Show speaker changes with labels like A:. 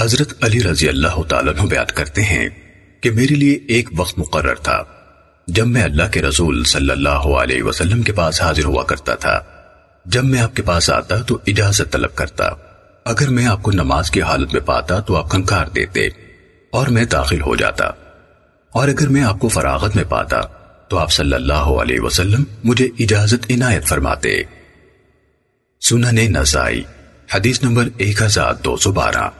A: حضرت علی رضی اللہ تعالیٰ عنہ بیعت کرتے ہیں کہ میرے لیے ایک وقت مقرر تھا جب میں اللہ کے رسول صلی اللہ علیہ وسلم کے پاس حاضر ہوا کرتا تھا۔ جب میں آپ کے پاس آتا تو اجازت طلب کرتا۔ اگر میں آپ کو نماز کی حالت میں پاتا تو آپ کنکار دیتے اور میں داخل ہو جاتا۔ اور اگر میں آپ کو فراغت میں پاتا تو آپ صلی اللہ علیہ وسلم مجھے اجازت عنایت فرماتے۔ سنن نسائی، حدیث نمبر ایک ہزار دو سو بارہ۔